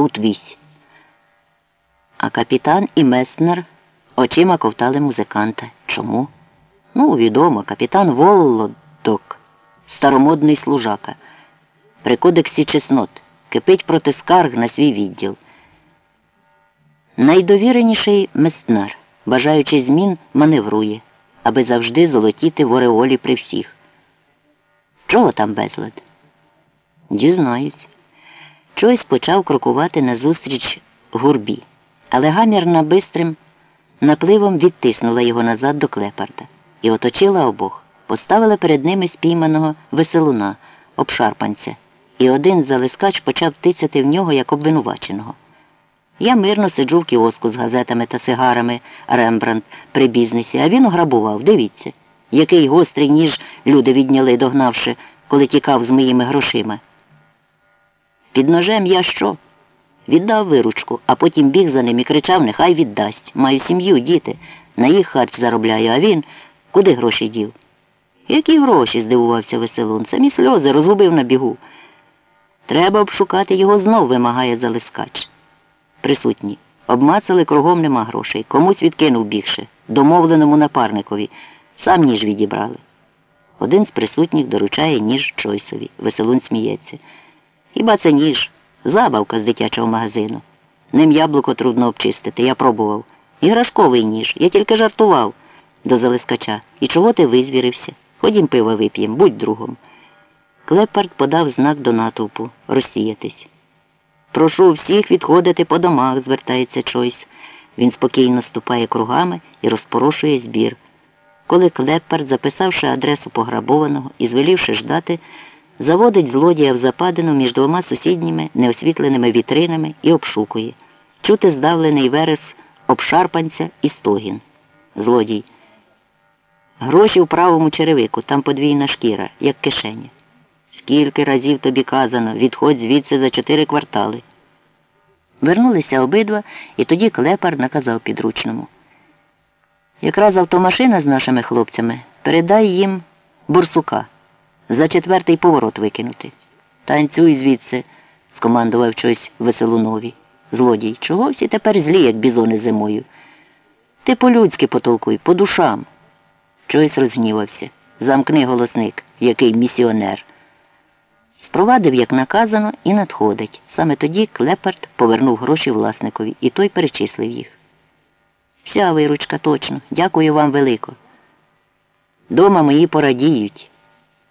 тут вісь. А капітан і Меснер очима ковтали музиканта. Чому? Ну, відомо, капітан Володок, старомодний служака. При кодексі чеснот кипить проти скарг на свій відділ. Найдовіреніший Меснер, бажаючи змін, маневрує, аби завжди золотіти в ореолі при всіх. Чого там безлад? Дізнаюсь. Чойсь почав крокувати назустріч гурбі, але гамірна бистрим напливом відтиснула його назад до клепарда і оточила обох, поставила перед ними спійманого веселуна, обшарпанця, і один залискач почав тицяти в нього як обвинуваченого. Я мирно сиджу в кіоску з газетами та сигарами Рембрандт при бізнесі, а він ограбував. Дивіться, який гострий ніж люди відняли, догнавши, коли тікав з моїми грошима. Під ножем я що? Віддав виручку, а потім біг за ним і кричав, нехай віддасть. Маю сім'ю, діти. На їх харч заробляю, а він куди гроші дів? Які гроші? здивувався веселун. Самі сльози розгубив на бігу. Треба обшукати його знов, вимагає залискач. Присутні. Обмацали кругом нема грошей. Комусь відкинув бігше, домовленому напарникові. Сам ніж відібрали. Один з присутніх доручає ніж Чойсові. Веселун сміється. Хіба це ніж? Забавка з дитячого магазину. Ним яблуко трудно обчистити, я пробував. Іграшковий ніж, я тільки жартував до залискача. І чого ти визвірився? Ходім пива вип'єм, будь другом. Клепард подав знак до натовпу розсіятись. Прошу всіх відходити по домах, звертається Чойс. Він спокійно ступає кругами і розпорошує збір. Коли Клепард, записавши адресу пограбованого і звелівши ждати, заводить злодія в западину між двома сусідніми неосвітленими вітринами і обшукує. Чути здавлений верес обшарпанця і стогін. Злодій. Гроші в правому черевику, там подвійна шкіра, як кишеня. Скільки разів тобі казано, відходь звідси за чотири квартали. Вернулися обидва, і тоді клепар наказав підручному. Якраз автомашина з нашими хлопцями передай їм бурсука. За четвертий поворот викинути. Танцюй звідси, скомандував щось веселунові. Злодій, чого всі тепер злі, як бізони зимою? Ти по-людськи потолкуй, по душам. Чойсь розгнівався. Замкни голосник, який місіонер. Спровадив, як наказано, і надходить. Саме тоді Клепард повернув гроші власникові, і той перечислив їх. Вся виручка точно. Дякую вам велико. Дома мої порадіють.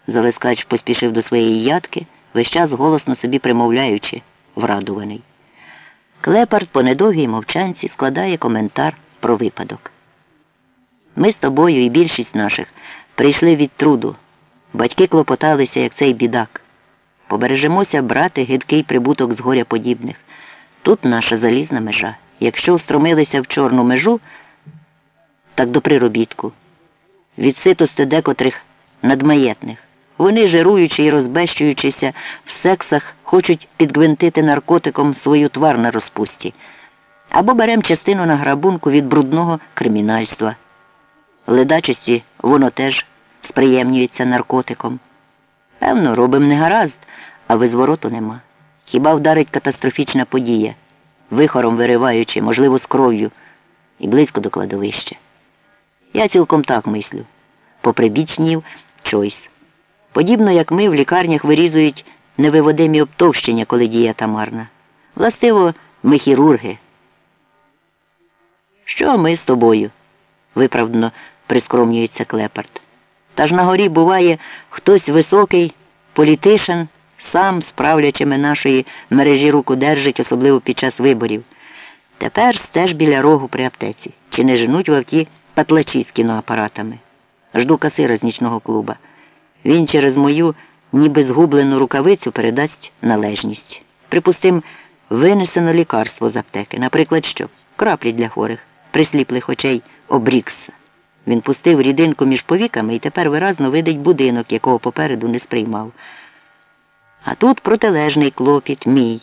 Залискач поспішив до своєї ядки, весь час голосно собі примовляючи, врадуваний. Клепард по недовгій мовчанці складає коментар про випадок. Ми з тобою і більшість наших прийшли від труду. Батьки клопоталися, як цей бідак. Побережемося брати гидкий прибуток з горя подібних. Тут наша залізна межа. Якщо встромилися в чорну межу, так до приробітку. Від ситости декотрих надмаєтних. Вони, жируючи і розбещуючися в сексах, хочуть підгвинтити наркотиком свою твар на розпусті. Або берем частину на грабунку від брудного кримінальства. Ледачості воно теж сприємнюється наркотиком. Певно, робим не гаразд, а визвороту нема. Хіба вдарить катастрофічна подія, вихором вириваючи, можливо, з кров'ю, і близько до кладовища. Я цілком так мислю. Попри бічнів Чойс. Подібно як ми в лікарнях вирізують невиводимі обтовщення, коли дієта марна. Властиво, ми хірурги. Що ми з тобою? виправдано прискромнюється клепард. Та ж на горі буває хтось високий, політишин, сам, справлячими нашої мережі руку держить, особливо під час виборів. Тепер стеж біля рогу при аптеці. Чи не женуть в патлачі з кіноапаратами? Жду касира з нічного клуба. Він через мою ніби згублену рукавицю передасть належність. Припустим, винесено лікарство з аптеки. Наприклад, що? Краплі для хворих, присліплих очей обрікса. Він пустив рідинку між повіками і тепер виразно видить будинок, якого попереду не сприймав. А тут протилежний клопіт мій.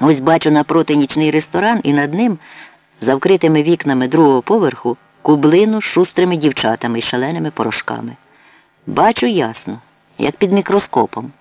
Ось бачу напроти нічний ресторан і над ним, за вкритими вікнами другого поверху, кублину з шустрими дівчатами і шаленими порошками. Бачу ясно, як під мікроскопом.